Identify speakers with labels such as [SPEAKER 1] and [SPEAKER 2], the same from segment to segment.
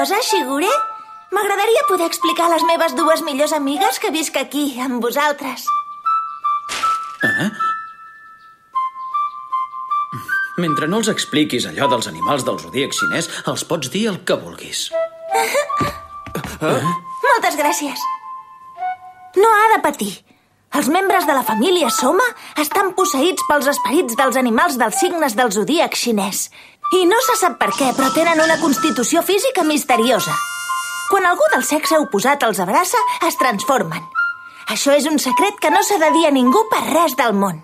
[SPEAKER 1] Cosa, Shigure? M'agradaria poder explicar a les meves dues millors amigues que visc aquí, amb vosaltres.
[SPEAKER 2] Eh? Mentre no els expliquis allò dels animals del zodíac xinès, els pots dir el que vulguis.
[SPEAKER 1] Moltes gràcies. No ha de patir. Els membres de la família Soma estan posseïts pels esperits dels animals dels signes del zodíac xinès. I no se sap per què, però tenen una constitució física misteriosa. Quan algú del sexe oposat els abraça, es transformen. Això és un secret que no s'ha de dir a ningú per res del món.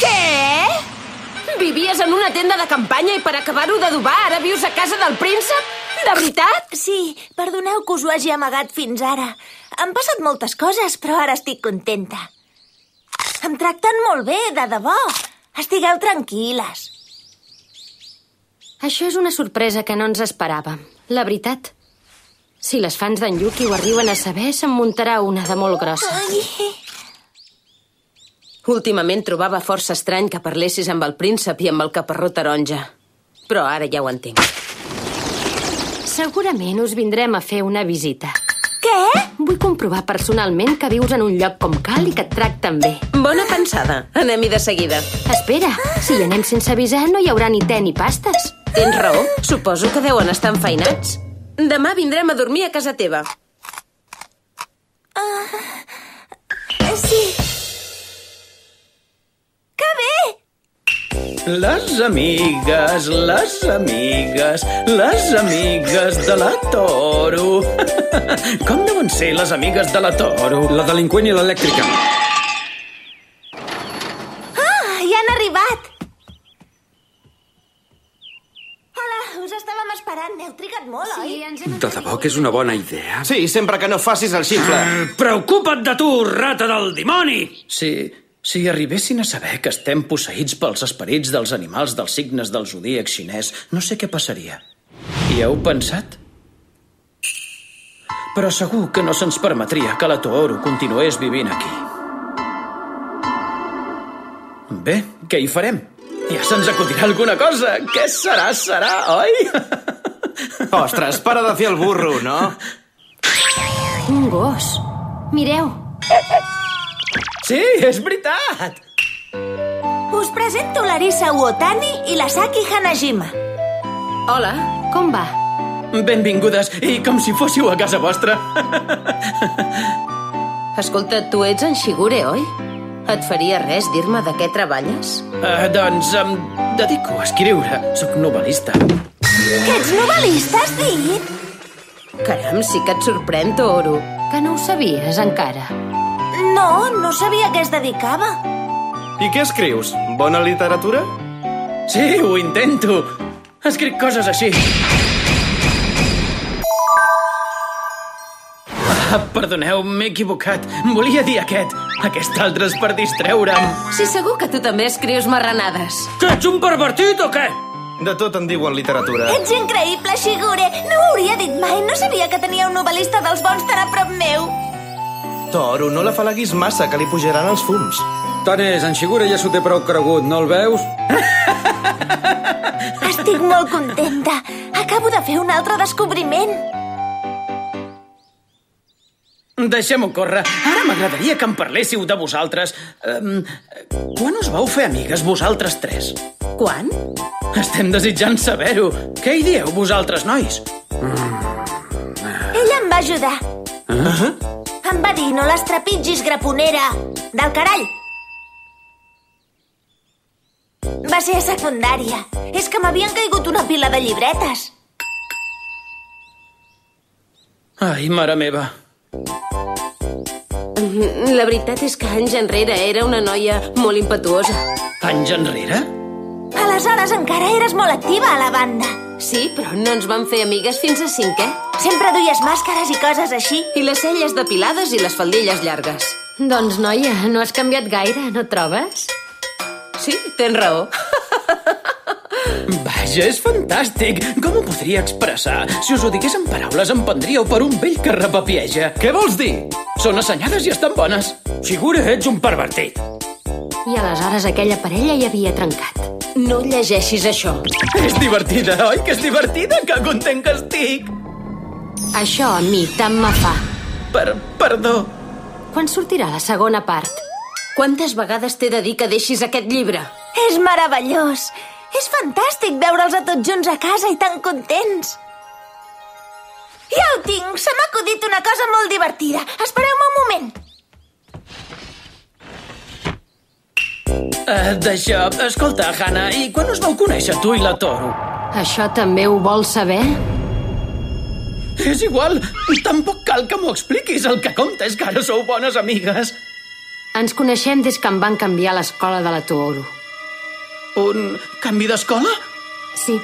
[SPEAKER 3] Què? Vivies en una tenda de campanya i per acabar-ho d'adobar ara vius a casa del príncep? De veritat?
[SPEAKER 1] Sí, perdoneu que us ho hagi amagat fins ara. Han passat moltes coses, però ara estic contenta. Em tracten molt bé, de debò. Estigueu tranquil·les.
[SPEAKER 3] Això és una sorpresa que no ens esperàvem. La veritat. Si les fans d'en Yuki ho arriben a saber, se'n muntarà una de molt grossa.
[SPEAKER 1] Ai,
[SPEAKER 3] Últimament trobava força estrany que parlessis amb el príncep i amb el caparró taronja. Però ara ja ho entenc. Segurament us vindrem a fer una visita.
[SPEAKER 1] Què?
[SPEAKER 3] Vull comprovar personalment que vius en un lloc com cal i que et tracten bé. Bona pensada. Anem-hi de seguida. Espera, si hi anem sense avisar no hi haurà ni te ni pastes. Tens raó. Suposo que deuen estar enfeinats. Demà vindrem a dormir a casa teva.
[SPEAKER 1] Sí. Que bé!
[SPEAKER 2] Les amigues, les amigues, les amigues de la Toro. Com deuen ser les amigues de la Toro?
[SPEAKER 4] La delinqüent i l'elèctrica.
[SPEAKER 1] Ah, ja han arribat! Hola, us estàvem esperant. Heu trigat molt, oi?
[SPEAKER 3] ens hem...
[SPEAKER 4] De debò que és una bona idea?
[SPEAKER 5] Sí, sempre que no facis el xifle.
[SPEAKER 4] Preocupa't de tu, rata del dimoni!
[SPEAKER 2] Si, si arribessin a saber que estem posseïts pels esperits dels animals dels signes del zodíac xinès, no sé què passaria. Hi heu pensat? Però segur que no se'ns permetria que la Tooro continués vivint aquí. Bé, què hi farem? Ja se'ns acudirà alguna cosa. Què serà, serà, oi?
[SPEAKER 5] Ostres, para de fer el burro, no?
[SPEAKER 3] Un gos. Mireu.
[SPEAKER 2] Sí, és veritat!
[SPEAKER 1] Us presento l'Arisa Uotani i la Saki Hanajima.
[SPEAKER 3] Hola. Com va?
[SPEAKER 2] Benvingudes, i com si fóssiu a casa vostra.
[SPEAKER 3] Escolta, tu ets en Shigure, oi? Et faria res dir-me de què treballes?
[SPEAKER 2] Uh, doncs em dedico a escriure. Soc novel·lista.
[SPEAKER 1] Que ets novel·lista, has dit?
[SPEAKER 3] Caram, sí que et sorprèn, Toro. Que no ho sabies encara.
[SPEAKER 1] No, no sabia a què es dedicava.
[SPEAKER 5] I què escrius? Bona literatura?
[SPEAKER 2] Sí, ho intento. Escric coses així. Ah, perdoneu, m'he equivocat. Volia dir aquest. Aquest altre és per distreure'm.
[SPEAKER 3] Sí, segur que tu també escrius marranades.
[SPEAKER 4] Que ets un pervertit o què?
[SPEAKER 5] De tot en diuen literatura.
[SPEAKER 1] Ets increïble, Shigure. No ho hauria dit mai. No sabia que tenia un novel·lista dels bons tan a prop meu.
[SPEAKER 5] Toro, no la falaguis massa, que li pujaran els fums.
[SPEAKER 4] Tant és, en Xigura ja s'ho té prou cregut, no el veus?
[SPEAKER 1] Estic molt contenta. Acabo de fer un altre descobriment.
[SPEAKER 2] Deixem-ho córrer. Ara m'agradaria que em parléssiu de vosaltres. Um, quan us vau fer amigues, vosaltres tres?
[SPEAKER 3] Quan?
[SPEAKER 2] Estem desitjant saber-ho. Què hi dieu, vosaltres, nois?
[SPEAKER 1] Ella em va ajudar. Em va dir, no les trepitgis, graponera. Del carall. Va ser a secundària. És que m'havien caigut una pila de llibretes.
[SPEAKER 2] Ai, mare meva.
[SPEAKER 3] La veritat és que anys enrere era una noia molt impetuosa.
[SPEAKER 2] Anys enrere?
[SPEAKER 1] Aleshores encara eres molt activa a la banda.
[SPEAKER 3] Sí, però no ens vam fer amigues fins a cinquè.
[SPEAKER 1] Sempre duies màscares i coses així.
[SPEAKER 3] I les celles depilades i les faldilles llargues. Doncs, noia, no has canviat gaire, no trobes? Sí, tens raó.
[SPEAKER 2] Vaja, és fantàstic. Com ho podria expressar? Si us ho digués en paraules, em prendríeu per un vell que repapieja.
[SPEAKER 5] Què vols dir?
[SPEAKER 2] Són assenyades i estan bones.
[SPEAKER 4] Xigura, ets un pervertit.
[SPEAKER 3] I aleshores aquella parella hi havia trencat. No llegeixis això.
[SPEAKER 2] És divertida, oi que és divertida? Que content que estic!
[SPEAKER 3] Això a mi tant me fa.
[SPEAKER 2] Per... perdó.
[SPEAKER 3] Quan sortirà la segona part? Quantes vegades t'he de dir que deixis aquest llibre?
[SPEAKER 1] És meravellós! És fantàstic veure'ls a tots junts a casa i tan contents! Ja ho tinc! Se m'ha acudit una cosa molt divertida. Espereu-me un moment.
[SPEAKER 2] Uh, D'això... Escolta, Hannah, i quan us vau conèixer tu i la Toro?
[SPEAKER 3] Això també ho vols saber?
[SPEAKER 2] És igual, tampoc cal que m'ho expliquis. El que compta és que ara sou bones amigues.
[SPEAKER 3] Ens coneixem des que em van canviar a l'escola de la Tooro.
[SPEAKER 2] Un canvi d'escola?
[SPEAKER 3] Sí,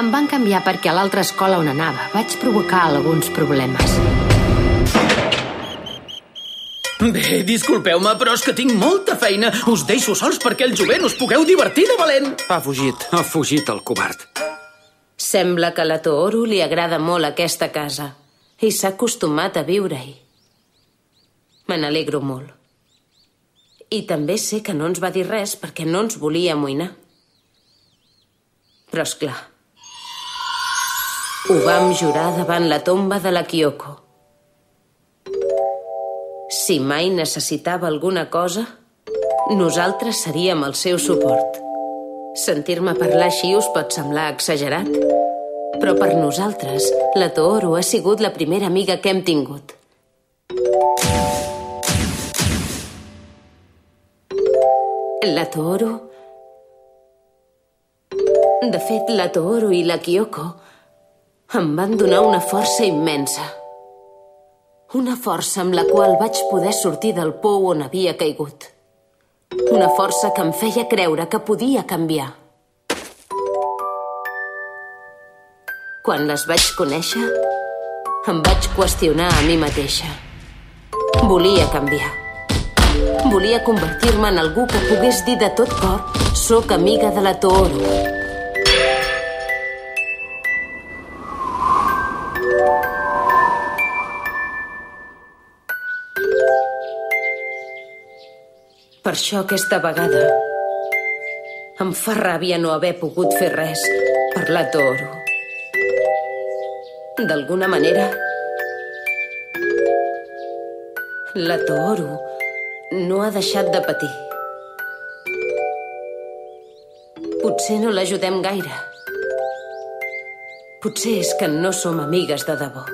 [SPEAKER 3] em van canviar perquè a l'altra escola on anava vaig provocar alguns problemes.
[SPEAKER 2] Bé, disculpeu-me, però és que tinc molta feina. Us deixo sols perquè el jovent us pugueu divertir de valent.
[SPEAKER 5] Ha fugit.
[SPEAKER 4] Ha fugit el covard.
[SPEAKER 3] Sembla que a la Tooro li agrada molt aquesta casa i s'ha acostumat a viure-hi. Me n'alegro molt. I també sé que no ens va dir res perquè no ens volia amoïnar. Però és clar. Ho vam jurar davant la tomba de la Kyoko. Si mai necessitava alguna cosa, nosaltres seríem el seu suport. Sentir-me parlar així us pot semblar exagerat, però per nosaltres la Tooro ha sigut la primera amiga que hem tingut. La Tooro... De fet, la Tooro i la Kyoko em van donar una força immensa. Una força amb la qual vaig poder sortir del pou on havia caigut. Una força que em feia creure que podia canviar. Quan les vaig conèixer, em vaig qüestionar a mi mateixa. Volia canviar. Volia convertir-me en algú que pogués dir de tot cor «Soc amiga de la Tooro». Per això aquesta vegada em fa ràbia no haver pogut fer res per la Toro. D'alguna manera, la Toro no ha deixat de patir. Potser no l'ajudem gaire. Potser és que no som amigues de debò.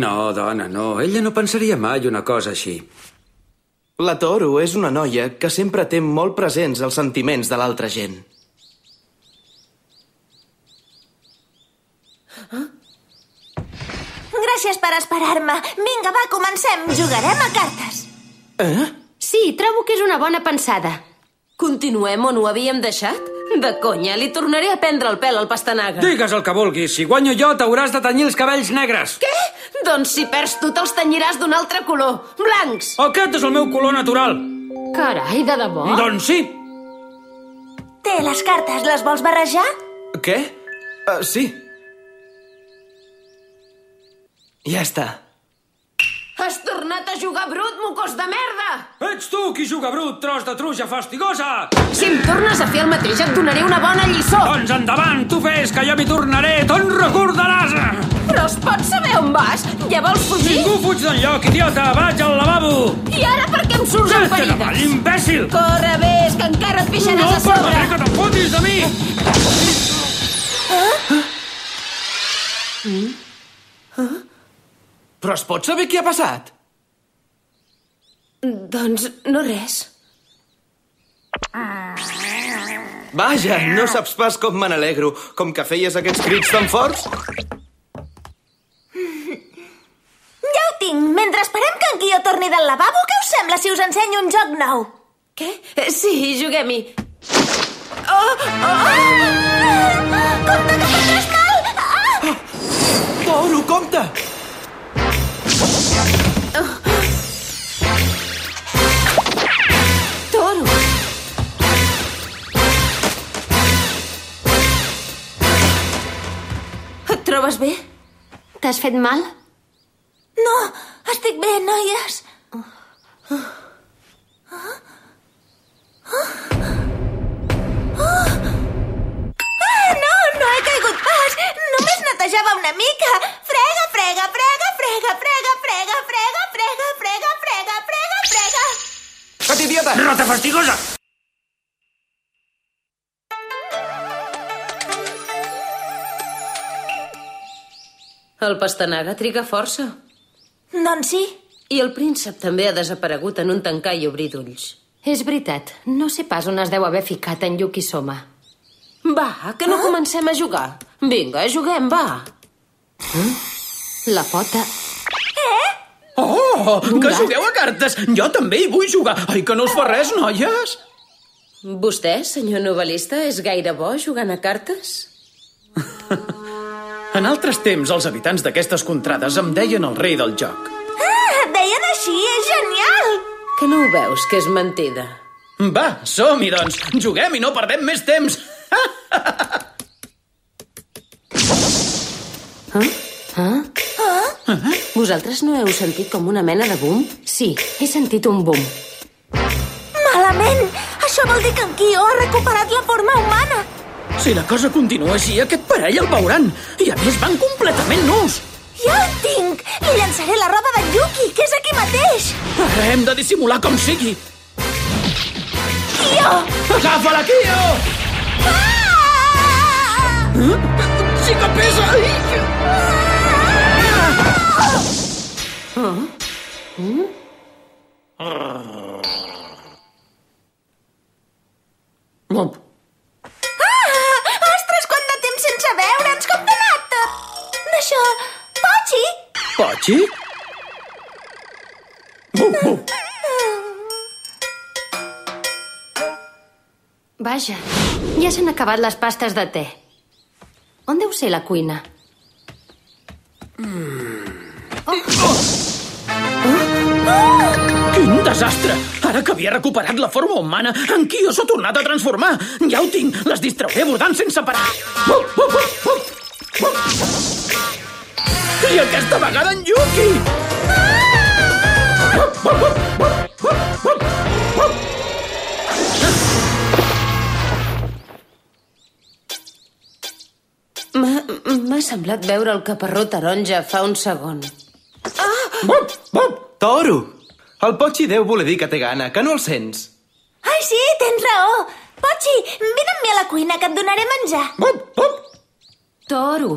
[SPEAKER 4] No, dona, no. Ella no pensaria mai una cosa així.
[SPEAKER 5] La Toro és una noia que sempre té molt presents els sentiments de l'altra gent.
[SPEAKER 1] Gràcies per esperar-me. Vinga, va, comencem. Jugarem a cartes.
[SPEAKER 5] Eh?
[SPEAKER 3] Sí, trobo que és una bona pensada. Continuem on ho havíem deixat? De conya, li tornaré a prendre el pèl al pastanaga.
[SPEAKER 4] Digues el que vulguis. Si guanyo jo, t'hauràs de tenyir els cabells negres.
[SPEAKER 3] Què? Doncs si perds tu te'ls tenyiràs d'un altre color. Blancs.
[SPEAKER 4] Aquest és el meu color natural.
[SPEAKER 3] Carai, de debò?
[SPEAKER 4] Doncs sí.
[SPEAKER 1] Té les cartes, les vols barrejar?
[SPEAKER 5] Què? Uh, sí. Ja està.
[SPEAKER 3] Has tornat a jugar brut, mocós de merda!
[SPEAKER 4] Ets tu qui juga brut, tros de truja fastigosa!
[SPEAKER 3] Si em tornes a fer el mateix, et donaré una bona lliçó!
[SPEAKER 4] Doncs endavant, tu fes, que jo m'hi tornaré, te'n recordaràs!
[SPEAKER 3] Es pot saber on vas? Ja vols fugir?
[SPEAKER 4] Ningú fuig d'enlloc, idiota! Vaig al lavabo!
[SPEAKER 3] I ara per què em surts amb ferides?
[SPEAKER 4] imbècil!
[SPEAKER 3] Corre, vés, que encara et pixaràs
[SPEAKER 4] No
[SPEAKER 3] a sobre!
[SPEAKER 4] permetré que te'n fotis de mi!
[SPEAKER 5] Però es pot saber què ha passat?
[SPEAKER 3] Doncs no res.
[SPEAKER 5] Vaja, no saps pas com me n'alegro. Com que feies aquests crits tan forts?
[SPEAKER 1] Ja ho tinc. Mentre esperem que en Guió torni del lavabo, què us sembla si us ensenyo un joc nou?
[SPEAKER 3] Què? Eh, Sí, juguem-hi.
[SPEAKER 1] Oh! Compte que fotràs mal! Ah!
[SPEAKER 5] Toro, compte!
[SPEAKER 3] Toro! Et trobes bé? T'has fet mal?
[SPEAKER 1] No, estic bé, noies. Ah? Ah? Ah! Ah, no, no he caigut pas. Només netejava una mica. Frega, frega, frega, frega, frega, frega, frega, frega, frega, frega, frega, frega.
[SPEAKER 5] Cap idiota!
[SPEAKER 4] Rota fastigosa!
[SPEAKER 3] El pastanaga triga força.
[SPEAKER 1] Doncs sí.
[SPEAKER 3] I el príncep també ha desaparegut en un tancar i obrir d'ulls. És veritat, no sé pas on es deu haver ficat en Yuki Soma. Va, que no comencem a jugar. Vinga, juguem, va. Eh? La pota...
[SPEAKER 2] Oh,
[SPEAKER 3] Un
[SPEAKER 2] que jugueu a cartes! Jo també hi vull jugar! Ai, que no us fa res, noies?
[SPEAKER 3] Vostè, senyor novel·lista, és gaire bo jugant a cartes?
[SPEAKER 2] En altres temps, els habitants d'aquestes contrades em deien el rei del joc.
[SPEAKER 1] Ah, et deien així, és genial!
[SPEAKER 3] Que no ho veus, que és mentida?
[SPEAKER 2] Va, som-hi, doncs! Juguem i no perdem més temps!
[SPEAKER 3] Ah? Ah? Vosaltres no heu sentit com una mena de boom? Sí, he sentit un boom.
[SPEAKER 1] Malament! Això vol dir que en Kyo ha recuperat la forma humana!
[SPEAKER 2] Si la cosa continua així, aquest parell el veuran. I a més van completament nus.
[SPEAKER 1] Ja el tinc! Li llançaré la roba d'en Yuki, que és aquí mateix!
[SPEAKER 2] Ara hem de dissimular com sigui.
[SPEAKER 1] Kyo!
[SPEAKER 2] Agafa-la, Kio!
[SPEAKER 1] Ah!
[SPEAKER 2] Sí que pesa! Ai! Oh.
[SPEAKER 1] Ah! Pochi?
[SPEAKER 2] Bum.
[SPEAKER 3] Vaja, ja s'han acabat les pastes de te. On deu ser la cuina?
[SPEAKER 2] Quin desastre! Ara que havia recuperat la forma humana, en Kio s'ha tornat a transformar. Ja ho tinc, les distrauré bordant sense parar. Bum, bum, bum, bum, bum. I aquesta vegada en Yuki!
[SPEAKER 3] M'ha m'ha semblat veure el caparró taronja fa un segon.
[SPEAKER 2] Bum, bum.
[SPEAKER 5] Toro! El Pochi deu voler dir que té gana, que no el sents.
[SPEAKER 1] Ai, sí, tens raó! Pochi, vine amb mi a la cuina, que et donaré menjar.
[SPEAKER 2] Bum, bum.
[SPEAKER 3] Toro?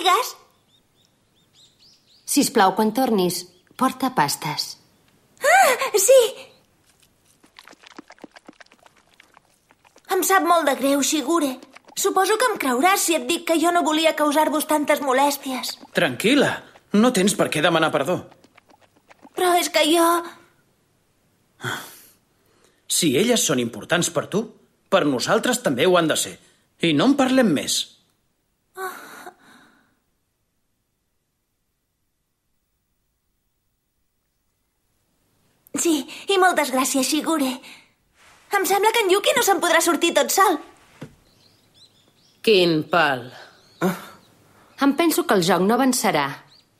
[SPEAKER 1] Digues?
[SPEAKER 3] si plau, quan tornis, porta pastes.
[SPEAKER 1] Ah, sí! Em sap molt de greu, Shigure. Suposo que em creuràs si et dic que jo no volia causar-vos tantes molèsties.
[SPEAKER 2] Tranquil·la, no tens per què demanar perdó.
[SPEAKER 1] Però és que jo...
[SPEAKER 2] Si elles són importants per tu, per nosaltres també ho han de ser. I no en parlem més.
[SPEAKER 1] Sí, i moltes gràcies, Shigure. Em sembla que en Yuki no se'n podrà sortir tot sol.
[SPEAKER 3] Quin pal. Em penso que el joc no avançarà.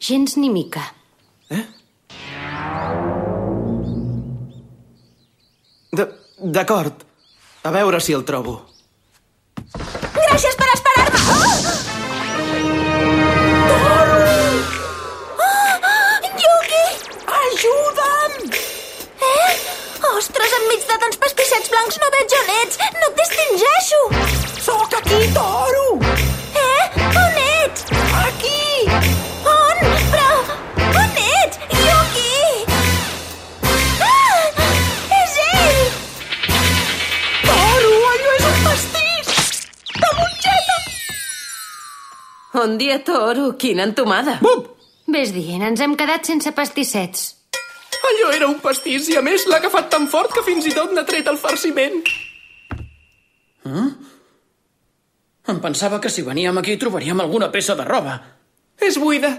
[SPEAKER 3] Gens ni mica.
[SPEAKER 5] De- D'acord. A veure si el trobo.
[SPEAKER 3] Bon dia, Toro. Quina entomada.
[SPEAKER 2] Bum!
[SPEAKER 3] Ves dient, ens hem quedat sense pastissets.
[SPEAKER 5] Allò era un pastís i a més l'ha agafat tan fort que fins i tot n'ha tret el farciment.
[SPEAKER 2] Em pensava que si veníem aquí trobaríem alguna peça de roba.
[SPEAKER 5] És buida.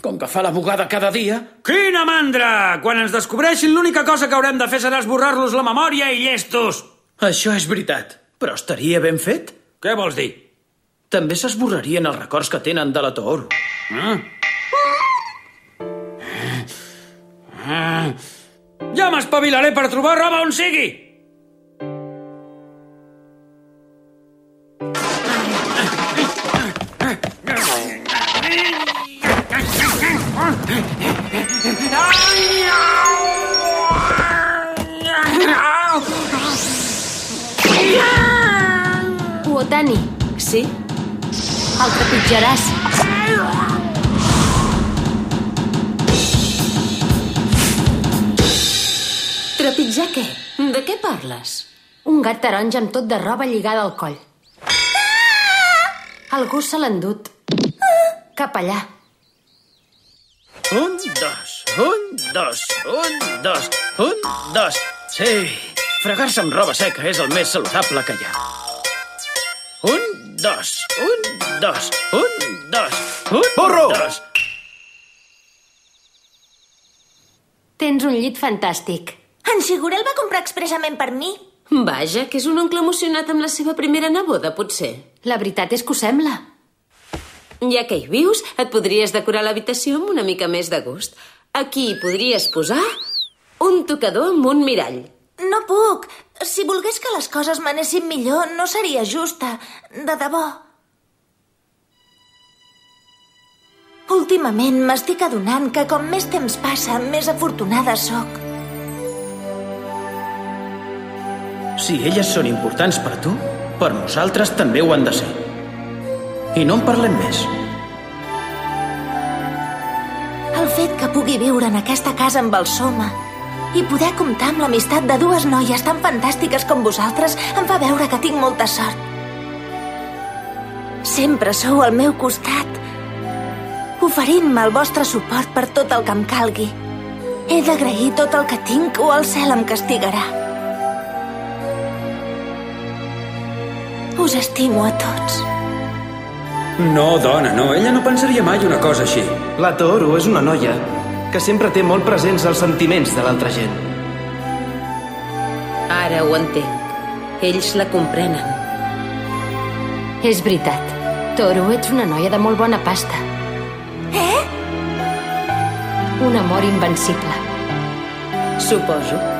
[SPEAKER 2] Com que fa la bugada cada dia...
[SPEAKER 4] Quina mandra! Quan ens descobreixin, l'única cosa que haurem de fer serà esborrar-los la memòria i llestos.
[SPEAKER 2] Això és veritat, però estaria ben fet.
[SPEAKER 4] Què vols dir?
[SPEAKER 2] també s'esborrarien els records que tenen de la Tooro. Mm? Ah. Ah. ah.
[SPEAKER 4] Ja m'espavilaré per trobar roba on sigui!
[SPEAKER 3] Uotani, sí?
[SPEAKER 1] El trepitjaràs.
[SPEAKER 3] Trepitjar què? De què parles?
[SPEAKER 1] Un gat taronja amb tot de roba lligada al coll. Algú se l'ha endut. Cap allà.
[SPEAKER 2] Un, dos, un, dos, un, dos, un, dos. Sí, fregar-se amb roba seca és el més saludable que hi ha. Un, dos, un, dos, un, dos, un,
[SPEAKER 5] Burro!
[SPEAKER 2] dos.
[SPEAKER 1] Tens un llit fantàstic. En Xigurel va comprar expressament per mi.
[SPEAKER 3] Vaja, que és un oncle emocionat amb la seva primera neboda, potser.
[SPEAKER 1] La veritat és que ho sembla.
[SPEAKER 3] Ja que hi vius, et podries decorar l'habitació amb una mica més de gust. Aquí hi podries posar un tocador amb un mirall.
[SPEAKER 1] No puc. Si volgués que les coses m'anessin millor, no seria justa. De debò. Últimament m'estic adonant que com més temps passa, més afortunada sóc.
[SPEAKER 2] Si elles són importants per tu, per nosaltres també ho han de ser. I no en parlem més.
[SPEAKER 1] El fet que pugui viure en aquesta casa amb el Soma i poder comptar amb l'amistat de dues noies tan fantàstiques com vosaltres em fa veure que tinc molta sort. Sempre sou al meu costat, oferint-me el vostre suport per tot el que em calgui. He d'agrair tot el que tinc o el cel em castigarà. Us estimo a tots.
[SPEAKER 4] No, dona, no. Ella no pensaria mai una cosa així.
[SPEAKER 5] La Toro és una noia que sempre té molt presents els sentiments de l'altra gent.
[SPEAKER 3] Ara ho entenc. Ells la comprenen.
[SPEAKER 1] És veritat. Toro, ets una noia de molt bona pasta. Eh? Un amor invencible.
[SPEAKER 3] Suposo.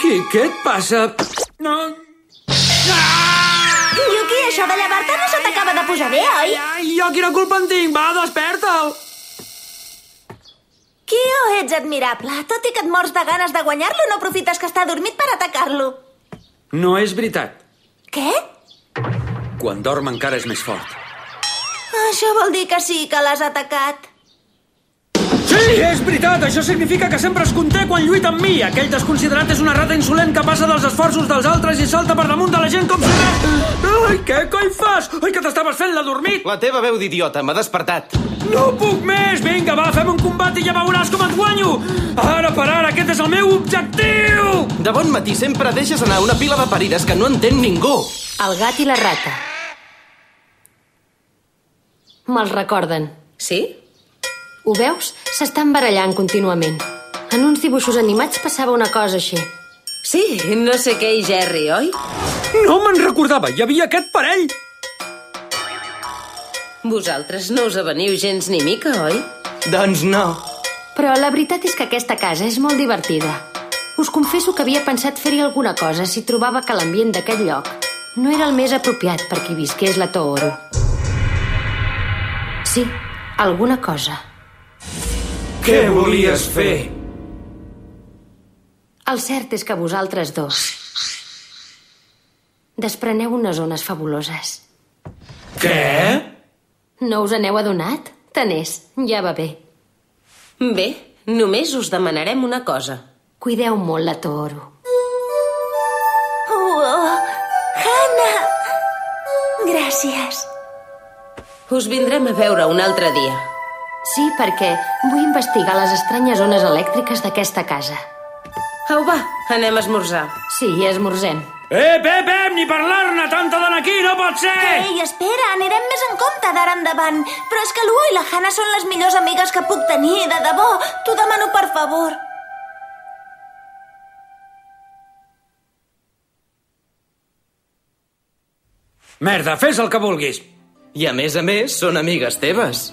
[SPEAKER 4] Yuki, què et passa? No...
[SPEAKER 1] Yuki, això de llevar-te no se t'acaba de posar bé, oi?
[SPEAKER 4] Ai, jo quina culpa en tinc? Va, desperta'l!
[SPEAKER 1] Kyo, ets admirable. Tot i que et mors de ganes de guanyar-lo, no aprofites que està dormit per atacar-lo.
[SPEAKER 4] No és veritat.
[SPEAKER 1] Què?
[SPEAKER 4] Quan dorm encara és més fort.
[SPEAKER 1] Això vol dir que sí que l'has atacat.
[SPEAKER 4] Sí, és veritat! Això significa que sempre es conté quan lluita amb mi. Aquell desconsiderat és una rata insolent que passa dels esforços dels altres i salta per damunt de la gent com si. Ai, què coi fas? Ai, que t'estaves fent la dormit!
[SPEAKER 5] La teva veu d'idiota m'ha despertat.
[SPEAKER 4] No puc més! Vinga, va, fem un combat i ja veuràs com et guanyo! Ara per ara, aquest és el meu objectiu!
[SPEAKER 5] De bon matí sempre deixes anar una pila de parides que no entén ningú.
[SPEAKER 1] El gat i la rata. Me'ls recorden.
[SPEAKER 3] Sí?
[SPEAKER 1] Ho veus? S'estan barallant contínuament. En uns dibuixos animats passava una cosa així.
[SPEAKER 3] Sí, no sé què i Jerry, oi?
[SPEAKER 4] No me'n recordava, hi havia aquest parell!
[SPEAKER 3] Vosaltres no us aveniu gens ni mica, oi?
[SPEAKER 5] Doncs no.
[SPEAKER 1] Però la veritat és que aquesta casa és molt divertida. Us confesso que havia pensat fer-hi alguna cosa si trobava que l'ambient d'aquest lloc no era el més apropiat per qui visqués la Tooro. Sí, alguna cosa.
[SPEAKER 4] Què volies fer?
[SPEAKER 1] El cert és que vosaltres dos despreneu unes ones fabuloses.
[SPEAKER 4] Què?
[SPEAKER 1] No us n'heu adonat? Tant és, ja va bé.
[SPEAKER 3] Bé, només us demanarem una cosa.
[SPEAKER 1] Cuideu molt la Tooro. Oh, Hanna! Gràcies.
[SPEAKER 3] Us vindrem a veure un altre dia.
[SPEAKER 1] Sí, perquè vull investigar les estranyes ones elèctriques d'aquesta casa.
[SPEAKER 3] Au, va, anem a esmorzar.
[SPEAKER 1] Sí, esmorzem.
[SPEAKER 4] Ep, ep, ep, ni parlar-ne! Tanta dona aquí no pot ser!
[SPEAKER 1] Ei, espera, anirem més en compte d'ara endavant. Però és que l'Uo i la Hanna són les millors amigues que puc tenir, de debò. T'ho demano per favor.
[SPEAKER 4] Merda, fes el que vulguis.
[SPEAKER 5] I a més a més, són amigues teves.